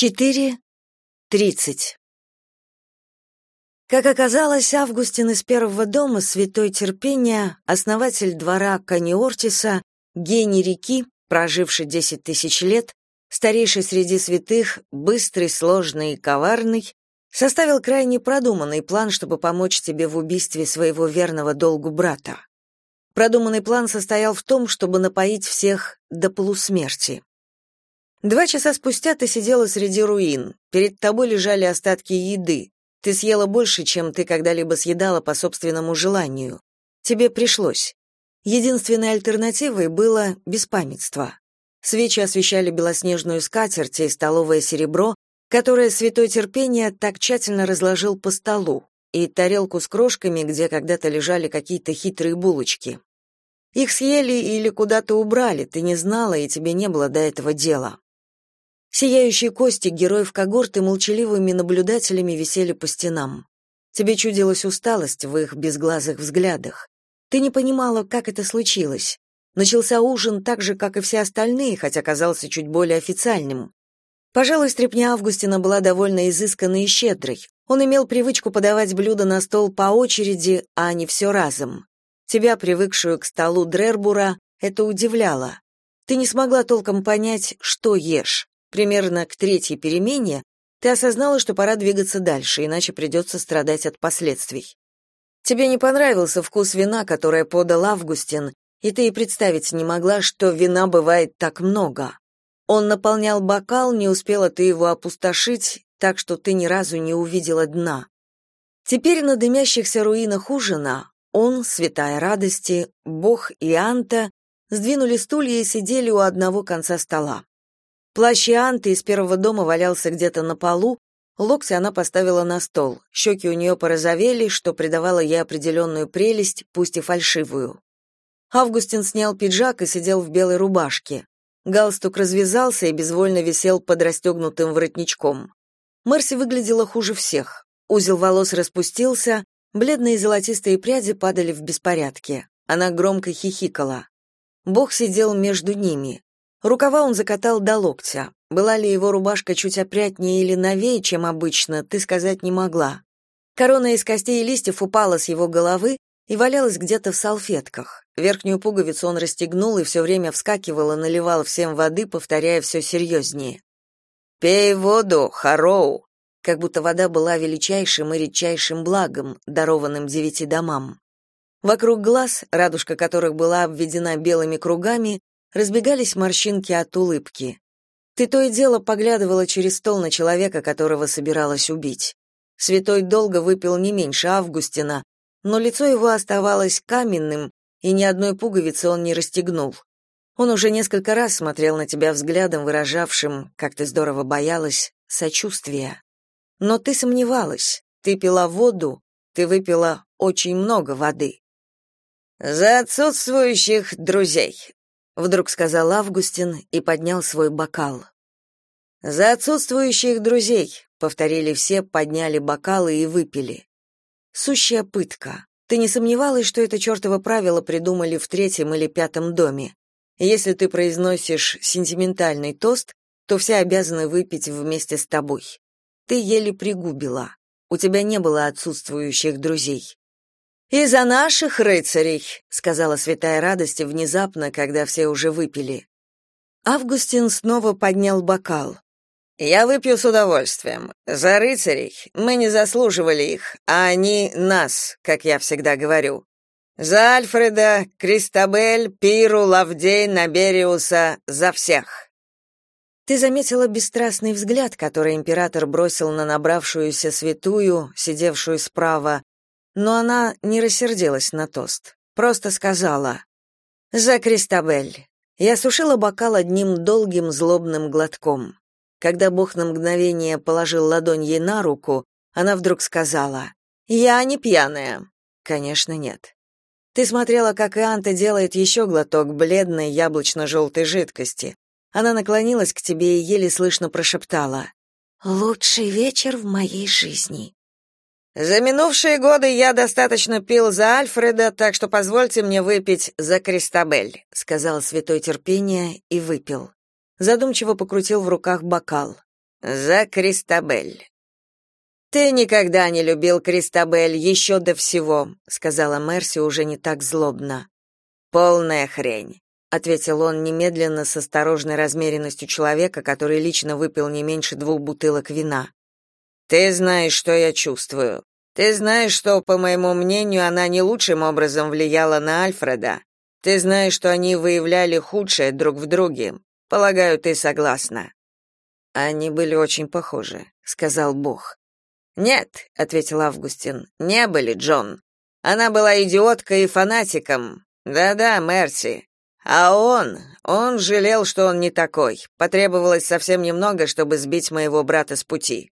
Четыре тридцать. Как оказалось, Августин из первого дома, святой терпения, основатель двора Каниортиса, гений реки, проживший десять тысяч лет, старейший среди святых, быстрый, сложный и коварный, составил крайне продуманный план, чтобы помочь тебе в убийстве своего верного долгу брата. Продуманный план состоял в том, чтобы напоить всех до полусмерти. Два часа спустя ты сидела среди руин. Перед тобой лежали остатки еды. Ты съела больше, чем ты когда-либо съедала по собственному желанию. Тебе пришлось. Единственной альтернативой было беспамятство. Свечи освещали белоснежную скатерть и столовое серебро, которое святой терпения так тщательно разложил по столу, и тарелку с крошками, где когда-то лежали какие-то хитрые булочки. Их съели или куда-то убрали, ты не знала, и тебе не было до этого дела. Сияющие кости героев когорты молчаливыми наблюдателями висели по стенам. Тебе чудилась усталость в их безглазых взглядах. Ты не понимала, как это случилось. Начался ужин так же, как и все остальные, хотя казался чуть более официальным. Пожалуй, стряпня Августина была довольно изысканной и щедрой. Он имел привычку подавать блюда на стол по очереди, а не все разом. Тебя, привыкшую к столу Дрербура, это удивляло. Ты не смогла толком понять, что ешь. Примерно к третьей перемене ты осознала, что пора двигаться дальше, иначе придется страдать от последствий. Тебе не понравился вкус вина, которое подал Августин, и ты и представить не могла, что вина бывает так много. Он наполнял бокал, не успела ты его опустошить, так что ты ни разу не увидела дна. Теперь на дымящихся руинах ужина он, святая радости, бог и Анта сдвинули стулья и сидели у одного конца стола. Плащ Анты из первого дома валялся где-то на полу, локти она поставила на стол, щеки у нее порозовели, что придавало ей определенную прелесть, пусть и фальшивую. Августин снял пиджак и сидел в белой рубашке. Галстук развязался и безвольно висел под расстегнутым воротничком. Мерси выглядела хуже всех. Узел волос распустился, бледные золотистые пряди падали в беспорядке. Она громко хихикала. Бог сидел между ними. Рукава он закатал до локтя. Была ли его рубашка чуть опрятнее или новее, чем обычно, ты сказать не могла. Корона из костей и листьев упала с его головы и валялась где-то в салфетках. Верхнюю пуговицу он расстегнул и все время вскакивал и наливал всем воды, повторяя все серьезнее. «Пей воду, Хароу!» Как будто вода была величайшим и редчайшим благом, дарованным девяти домам. Вокруг глаз, радужка которых была обведена белыми кругами, разбегались морщинки от улыбки. Ты то и дело поглядывала через стол на человека, которого собиралась убить. Святой долго выпил не меньше Августина, но лицо его оставалось каменным, и ни одной пуговицы он не расстегнул. Он уже несколько раз смотрел на тебя взглядом, выражавшим, как ты здорово боялась, сочувствие. Но ты сомневалась. Ты пила воду, ты выпила очень много воды. За отсутствующих друзей, вдруг сказал Августин и поднял свой бокал. За отсутствующих друзей, повторили все, подняли бокалы и выпили. Сущая пытка. Ты не сомневалась, что это чертово правило придумали в третьем или пятом доме. Если ты произносишь сентиментальный тост, то все обязаны выпить вместе с тобой. Ты еле пригубила. У тебя не было отсутствующих друзей. «Из-за наших рыцарей», — сказала святая радость внезапно, когда все уже выпили. Августин снова поднял бокал. «Я выпью с удовольствием. За рыцарей. Мы не заслуживали их, а они нас, как я всегда говорю. За Альфреда, Кристабель, Пиру, Лавдей, Набериуса, за всех». Ты заметила бесстрастный взгляд, который император бросил на набравшуюся святую, сидевшую справа, но она не рассердилась на тост, просто сказала «За Кристабель». Я сушила бокал одним долгим злобным глотком. Когда Бог на мгновение положил ладонь ей на руку, она вдруг сказала «Я не пьяная». Конечно, нет. Ты смотрела, как Ианта делает еще глоток бледной яблочно-желтой жидкости. Она наклонилась к тебе и еле слышно прошептала «Лучший вечер в моей жизни». За минувшие годы я достаточно пил за Альфреда, так что позвольте мне выпить за Кристабель, сказал святой терпения и выпил. Задумчиво покрутил в руках бокал. За Кристабель. Ты никогда не любил Кристабель еще до всего, сказала Мерси уже не так злобно. Полная хрень, ответил он немедленно с осторожной размеренностью человека, который лично выпил не меньше двух бутылок вина. Ты знаешь, что я чувствую. Ты знаешь, что, по моему мнению, она не лучшим образом влияла на Альфреда. Ты знаешь, что они выявляли худшее друг в друге. Полагаю, ты согласна. Они были очень похожи, сказал Бог. Нет, ответил Августин. Не были, Джон. Она была идиоткой и фанатиком. Да-да, Мерси. А он, он жалел, что он не такой. Потребовалось совсем немного, чтобы сбить моего брата с пути.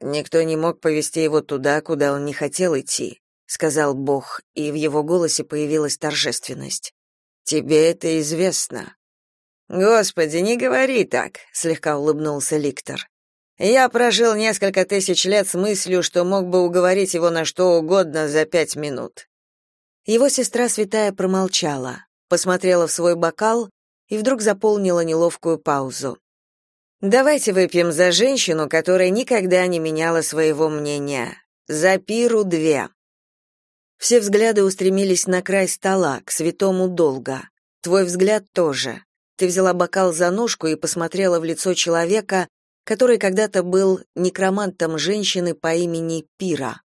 Никто не мог повести его туда, куда он не хотел идти, сказал Бог, и в его голосе появилась торжественность. Тебе это известно. Господи, не говори так, слегка улыбнулся Ликтор. Я прожил несколько тысяч лет с мыслью, что мог бы уговорить его на что угодно за пять минут. Его сестра святая промолчала, посмотрела в свой бокал и вдруг заполнила неловкую паузу. Давайте выпьем за женщину, которая никогда не меняла своего мнения. За пиру две. Все взгляды устремились на край стола, к святому долга. Твой взгляд тоже. Ты взяла бокал за ножку и посмотрела в лицо человека, который когда-то был некромантом женщины по имени Пира.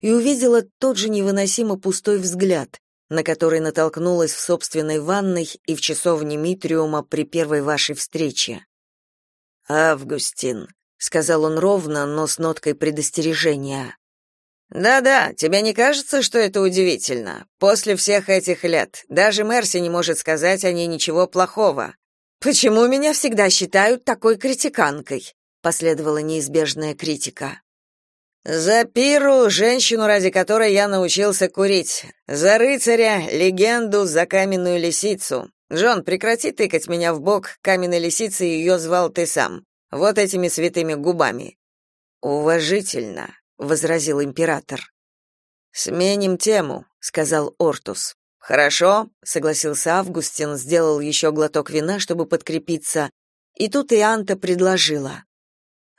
И увидела тот же невыносимо пустой взгляд, на который натолкнулась в собственной ванной и в часовне Митриума при первой вашей встрече. Августин, сказал он ровно, но с ноткой предостережения. Да-да, тебе не кажется, что это удивительно? После всех этих лет даже Мерси не может сказать о ней ничего плохого. Почему меня всегда считают такой критиканкой? последовала неизбежная критика. За пиру, женщину, ради которой я научился курить. За рыцаря, легенду, за каменную лисицу. Джон, прекрати тыкать меня в бок, каменной лисицей ее звал ты сам. Вот этими святыми губами. Уважительно, возразил император. Сменим тему, сказал Ортус. Хорошо, согласился Августин, сделал еще глоток вина, чтобы подкрепиться. И тут и Анта предложила: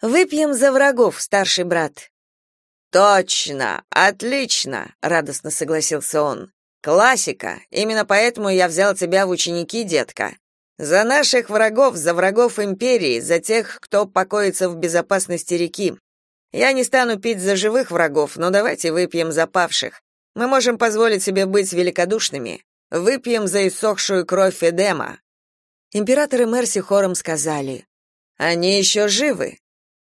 Выпьем за врагов, старший брат. Точно, отлично, радостно согласился он. Классика. Именно поэтому я взял тебя в ученики, детка. За наших врагов, за врагов империи, за тех, кто покоится в безопасности реки. Я не стану пить за живых врагов, но давайте выпьем за павших. Мы можем позволить себе быть великодушными. Выпьем за иссохшую кровь Эдема. Император и Мерси хором сказали: "Они еще живы".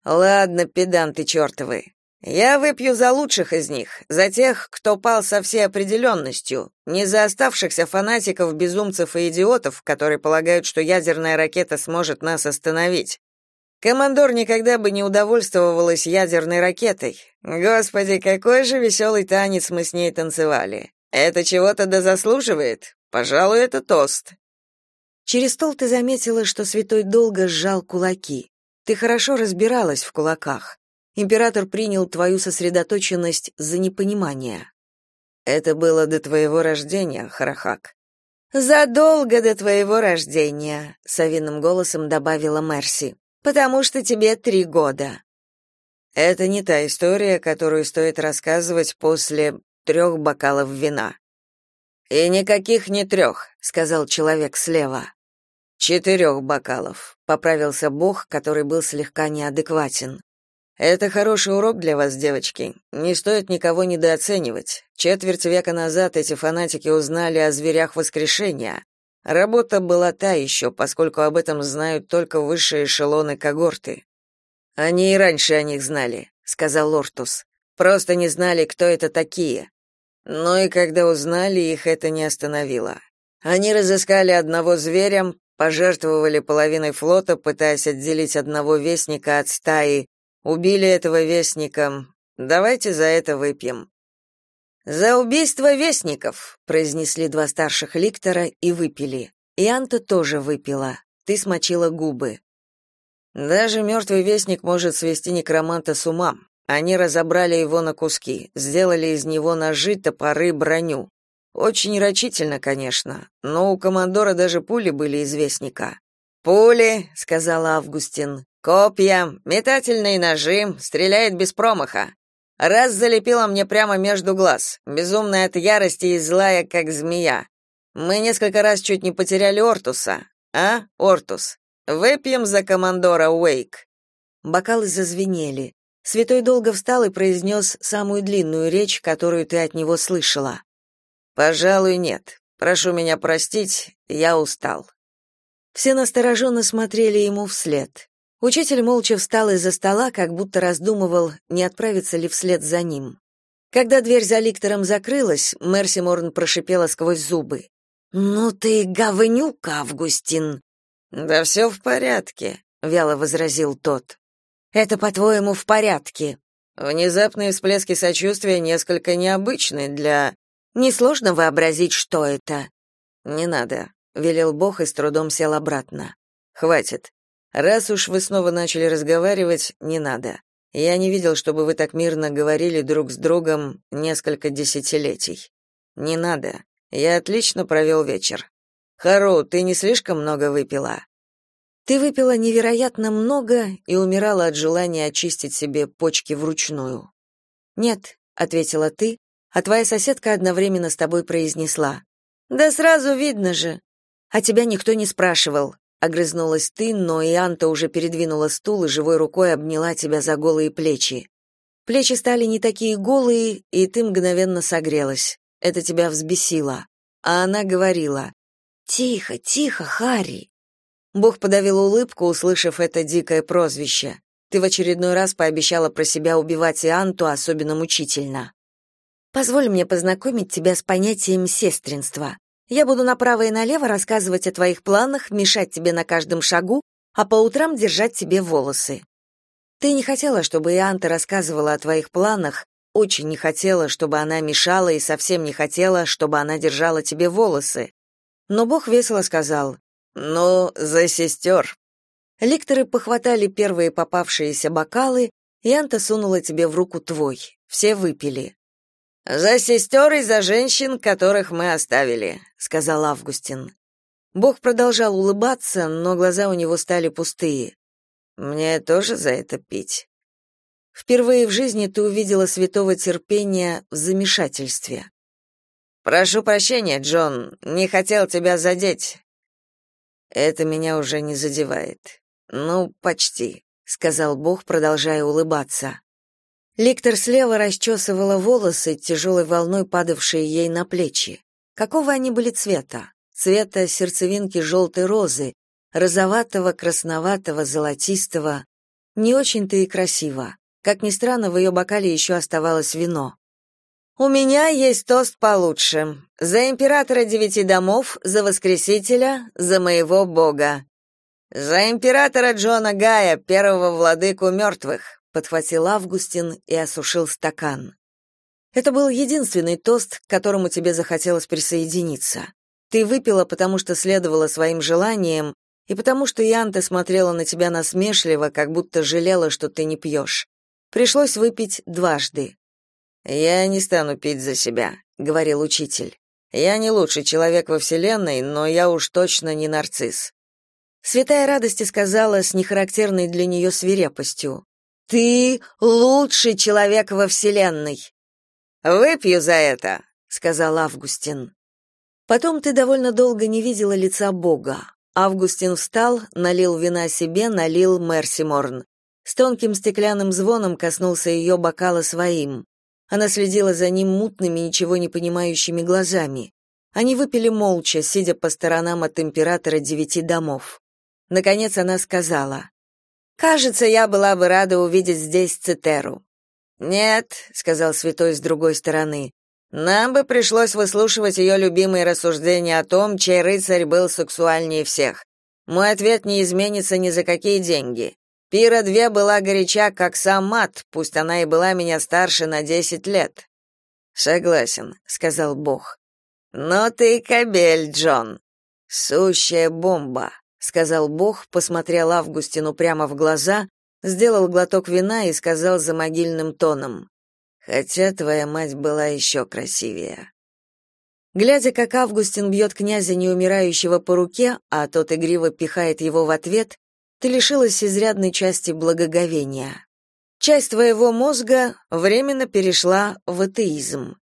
Ладно, педанты чертовы. Я выпью за лучших из них, за тех, кто пал со всей определенностью, не за оставшихся фанатиков, безумцев и идиотов, которые полагают, что ядерная ракета сможет нас остановить. Командор никогда бы не удовольствовалась ядерной ракетой. Господи, какой же веселый танец мы с ней танцевали. Это чего-то да заслуживает. Пожалуй, это тост. Через стол ты заметила, что святой долго сжал кулаки. Ты хорошо разбиралась в кулаках император принял твою сосредоточенность за непонимание. Это было до твоего рождения, Харахак. Задолго до твоего рождения, совиным голосом добавила Мерси. Потому что тебе три года. Это не та история, которую стоит рассказывать после трех бокалов вина. И никаких не трех», — сказал человек слева. «Четырех бокалов», — поправился Бог, который был слегка неадекватен. Это хороший урок для вас, девочки. Не стоит никого недооценивать. Четверть века назад эти фанатики узнали о зверях воскрешения. Работа была та еще, поскольку об этом знают только высшие эшелоны когорты. Они и раньше о них знали, сказал Лортус. Просто не знали, кто это такие. Но и когда узнали, их это не остановило. Они разыскали одного зверя, пожертвовали половиной флота, пытаясь отделить одного вестника от стаи, Убили этого вестника. Давайте за это выпьем. За убийство вестников, произнесли два старших ликтора и выпили. И Анта тоже выпила. Ты смочила губы. Даже мертвый вестник может свести некроманта с ума. Они разобрали его на куски, сделали из него ножи, топоры, броню. Очень рачительно, конечно, но у командора даже пули были из вестника. Пули, сказал Августин. Копья, метательные ножи, стреляет без промаха. Раз залепила мне прямо между глаз, безумная от ярости и злая, как змея. Мы несколько раз чуть не потеряли Ортуса. А, Ортус? Выпьем за командора Уэйк. Бокалы зазвенели. Святой долго встал и произнес самую длинную речь, которую ты от него слышала. Пожалуй, нет. Прошу меня простить, я устал. Все настороженно смотрели ему вслед. Учитель молча встал из-за стола, как будто раздумывал, не отправиться ли вслед за ним. Когда дверь за ликтором закрылась, Мерси Морн прошипела сквозь зубы. «Ну ты говнюк, Августин!» «Да все в порядке», — вяло возразил тот. «Это, по-твоему, в порядке?» Внезапные всплески сочувствия несколько необычны для... Несложно вообразить, что это. Не надо, велел Бог и с трудом сел обратно. Хватит. Раз уж вы снова начали разговаривать, не надо. Я не видел, чтобы вы так мирно говорили друг с другом несколько десятилетий. Не надо. Я отлично провел вечер. Хару, ты не слишком много выпила? Ты выпила невероятно много и умирала от желания очистить себе почки вручную. Нет, ответила ты, а твоя соседка одновременно с тобой произнесла: "Да сразу видно же. А тебя никто не спрашивал". Огрызнулась ты, но и Анта уже передвинула стул и живой рукой обняла тебя за голые плечи. Плечи стали не такие голые, и ты мгновенно согрелась. Это тебя взбесило. А она говорила: "Тихо, тихо, Харри". Бог подавил улыбку, услышав это дикое прозвище. Ты в очередной раз пообещала про себя убивать и Анту особенно мучительно. Позволь мне познакомить тебя с понятием сестринства. Я буду направо и налево рассказывать о твоих планах, мешать тебе на каждом шагу, а по утрам держать тебе волосы. Ты не хотела, чтобы Ианта рассказывала о твоих планах, очень не хотела, чтобы она мешала и совсем не хотела, чтобы она держала тебе волосы. Но Бог весело сказал: "Ну, за сестер». Лекторы похватали первые попавшиеся бокалы, и Анта сунула тебе в руку твой. Все выпили. За сестер и за женщин, которых мы оставили, сказал Августин. Бог продолжал улыбаться, но глаза у него стали пустые. Мне тоже за это пить. Впервые в жизни ты увидела святого терпения в замешательстве. Прошу прощения, Джон, не хотел тебя задеть. Это меня уже не задевает. Ну, почти, сказал Бог, продолжая улыбаться. Ликтор слева расчесывала волосы, тяжелой волной падавшие ей на плечи. Какого они были цвета? Цвета сердцевинки желтой розы, розоватого, красноватого, золотистого. Не очень-то и красиво. Как ни странно, в ее бокале еще оставалось вино. «У меня есть тост получше. За императора девяти домов, за воскресителя, за моего бога. За императора Джона Гая, первого владыку мертвых подхватил Августин и осушил стакан. Это был единственный тост, к которому тебе захотелось присоединиться. Ты выпила, потому что следовала своим желаниям, и потому что Янта смотрела на тебя насмешливо, как будто жалела, что ты не пьешь. Пришлось выпить дважды. «Я не стану пить за себя», — говорил учитель. «Я не лучший человек во Вселенной, но я уж точно не нарцисс». Святая радости сказала с нехарактерной для нее свирепостью. Ты лучший человек во вселенной. Выпью за это, сказал Августин. Потом ты довольно долго не видела лица Бога. Августин встал, налил вина себе, налил Мерси Морн. С тонким стеклянным звоном коснулся ее бокала своим. Она следила за ним мутными, ничего не понимающими глазами. Они выпили молча, сидя по сторонам от императора девяти домов. Наконец она сказала: Кажется, я была бы рада увидеть здесь Цитеру. Нет, сказал святой с другой стороны. Нам бы пришлось выслушивать ее любимые рассуждения о том, чей рыцарь был сексуальнее всех. Мой ответ не изменится ни за какие деньги. Пира две была горяча, как сам мат, пусть она и была меня старше на десять лет. Согласен, сказал Бог. Но ты кабель, Джон. Сущая бомба сказал Бог, посмотрел Августину прямо в глаза, сделал глоток вина и сказал за могильным тоном: "Хотя твоя мать была еще красивее". Глядя, как Августин бьет князя неумирающего по руке, а тот игриво пихает его в ответ, ты лишилась изрядной части благоговения. Часть твоего мозга временно перешла в атеизм.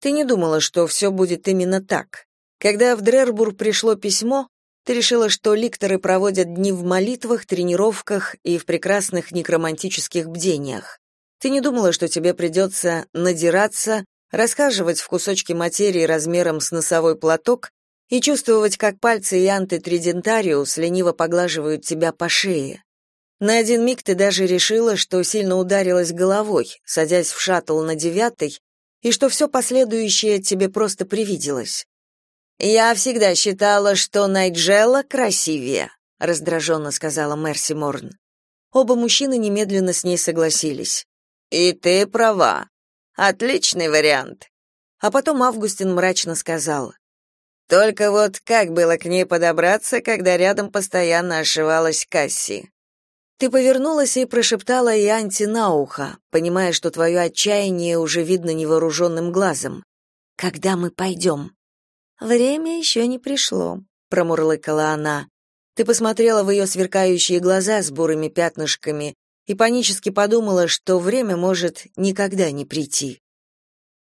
Ты не думала, что все будет именно так. Когда в Дрербур пришло письмо, ты решила, что ликторы проводят дни в молитвах, тренировках и в прекрасных некромантических бдениях. Ты не думала, что тебе придется надираться, расхаживать в кусочки материи размером с носовой платок и чувствовать, как пальцы Янты Тридентариус лениво поглаживают тебя по шее. На один миг ты даже решила, что сильно ударилась головой, садясь в шаттл на девятый, и что все последующее тебе просто привиделось. «Я всегда считала, что Найджела красивее», — раздраженно сказала Мерси Морн. Оба мужчины немедленно с ней согласились. «И ты права. Отличный вариант. А потом Августин мрачно сказал: "Только вот как было к ней подобраться, когда рядом постоянно ошивалась Касси?" Ты повернулась и прошептала Ианти на ухо, понимая, что твое отчаяние уже видно невооруженным глазом. «Когда мы пойдем?» «Время еще не пришло», — промурлыкала она. Ты посмотрела в ее сверкающие глаза с бурыми пятнышками и панически подумала, что время может никогда не прийти.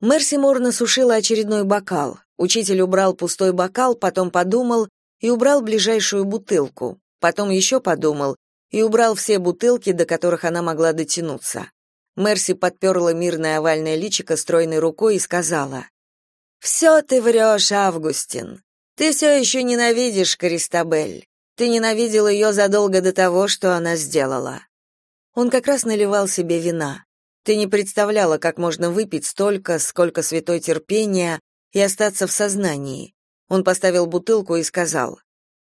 Мерси Мор насушила очередной бокал. Учитель убрал пустой бокал, потом подумал и убрал ближайшую бутылку. Потом еще подумал и убрал все бутылки, до которых она могла дотянуться. Мерси подперла мирное овальное личико стройной рукой и сказала, «Все ты врешь, Августин. Ты все еще ненавидишь Кристабель. Ты ненавидел ее задолго до того, что она сделала. Он как раз наливал себе вина. Ты не представляла, как можно выпить столько, сколько святой терпения, и остаться в сознании. Он поставил бутылку и сказал: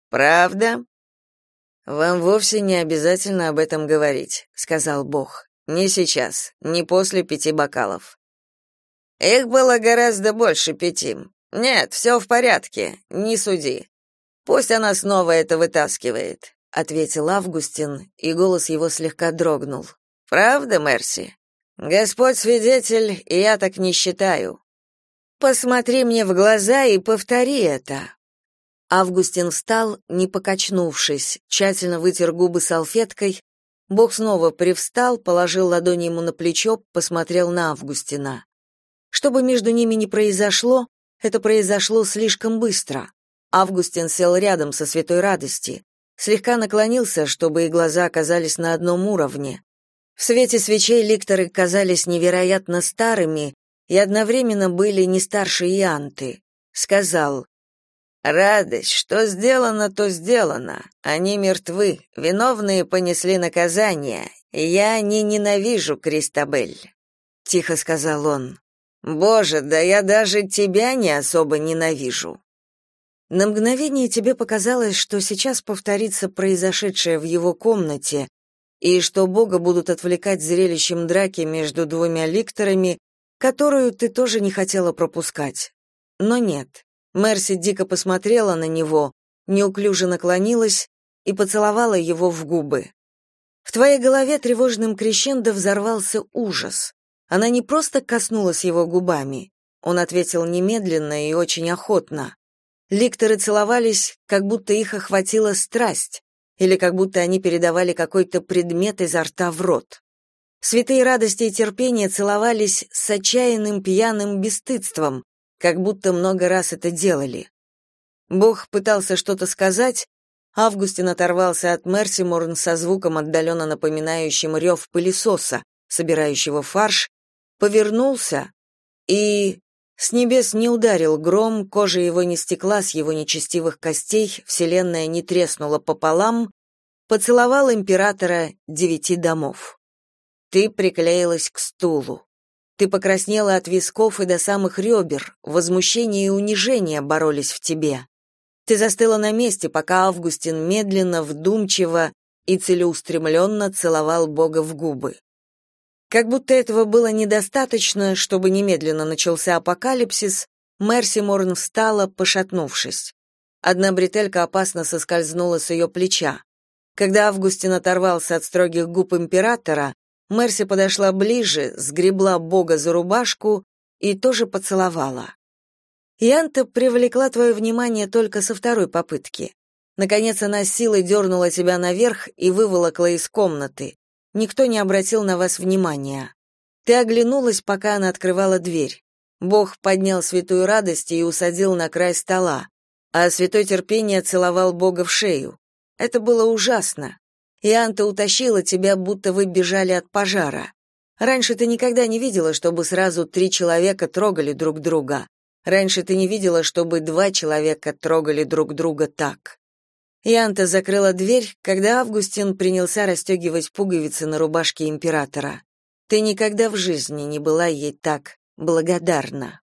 "Правда? Вам вовсе не обязательно об этом говорить", сказал Бог. "Не сейчас, не после пяти бокалов. Их было гораздо больше пяти. Нет, все в порядке, не суди. Пусть она снова это вытаскивает ответил Августин, и голос его слегка дрогнул. Правда, Мерси? Господь свидетель, и я так не считаю. Посмотри мне в глаза и повтори это. Августин встал, не покачнувшись, тщательно вытер губы салфеткой. Бог снова привстал, положил ладони ему на плечо, посмотрел на Августина. Что бы между ними ни произошло, это произошло слишком быстро. Августин сел рядом со святой радости слегка наклонился, чтобы их глаза оказались на одном уровне. В свете свечей ликторы казались невероятно старыми и одновременно были не старше Ианты. Сказал, «Радость, что сделано, то сделано. Они мертвы, виновные понесли наказание. Я не ненавижу Кристабель», — тихо сказал он. «Боже, да я даже тебя не особо ненавижу». На мгновение тебе показалось, что сейчас повторится произошедшее в его комнате, и что Бога будут отвлекать зрелищем драки между двумя ликторами, которую ты тоже не хотела пропускать. Но нет. Мерси дико посмотрела на него, неуклюже наклонилась и поцеловала его в губы. В твоей голове тревожным крещендо взорвался ужас. Она не просто коснулась его губами. Он ответил немедленно и очень охотно. Ликторы целовались, как будто их охватила страсть, или как будто они передавали какой-то предмет изо рта в рот. Святые радости и терпения целовались с отчаянным пьяным бесстыдством, как будто много раз это делали. Бог пытался что-то сказать, Августин оторвался от Мерси Морн со звуком, отдаленно напоминающим рев пылесоса, собирающего фарш, повернулся и с небес не ударил гром, кожа его не стекла с его нечестивых костей, вселенная не треснула пополам, поцеловал императора девяти домов. Ты приклеилась к стулу. Ты покраснела от висков и до самых ребер, возмущение и унижение боролись в тебе. Ты застыла на месте, пока Августин медленно, вдумчиво и целеустремленно целовал Бога в губы. Как будто этого было недостаточно, чтобы немедленно начался апокалипсис, Мерси Морн встала, пошатнувшись. Одна бретелька опасно соскользнула с ее плеча. Когда Августин оторвался от строгих губ императора, Мерси подошла ближе, сгребла Бога за рубашку и тоже поцеловала. Янта привлекла твое внимание только со второй попытки. Наконец она силой дернула тебя наверх и выволокла из комнаты. Никто не обратил на вас внимания. Ты оглянулась, пока она открывала дверь. Бог поднял святую радость и усадил на край стола, а святой терпение целовал Бога в шею. Это было ужасно. И Анта утащила тебя, будто вы бежали от пожара. Раньше ты никогда не видела, чтобы сразу три человека трогали друг друга. Раньше ты не видела, чтобы два человека трогали друг друга так. Янта закрыла дверь, когда Августин принялся расстегивать пуговицы на рубашке императора. Ты никогда в жизни не была ей так благодарна.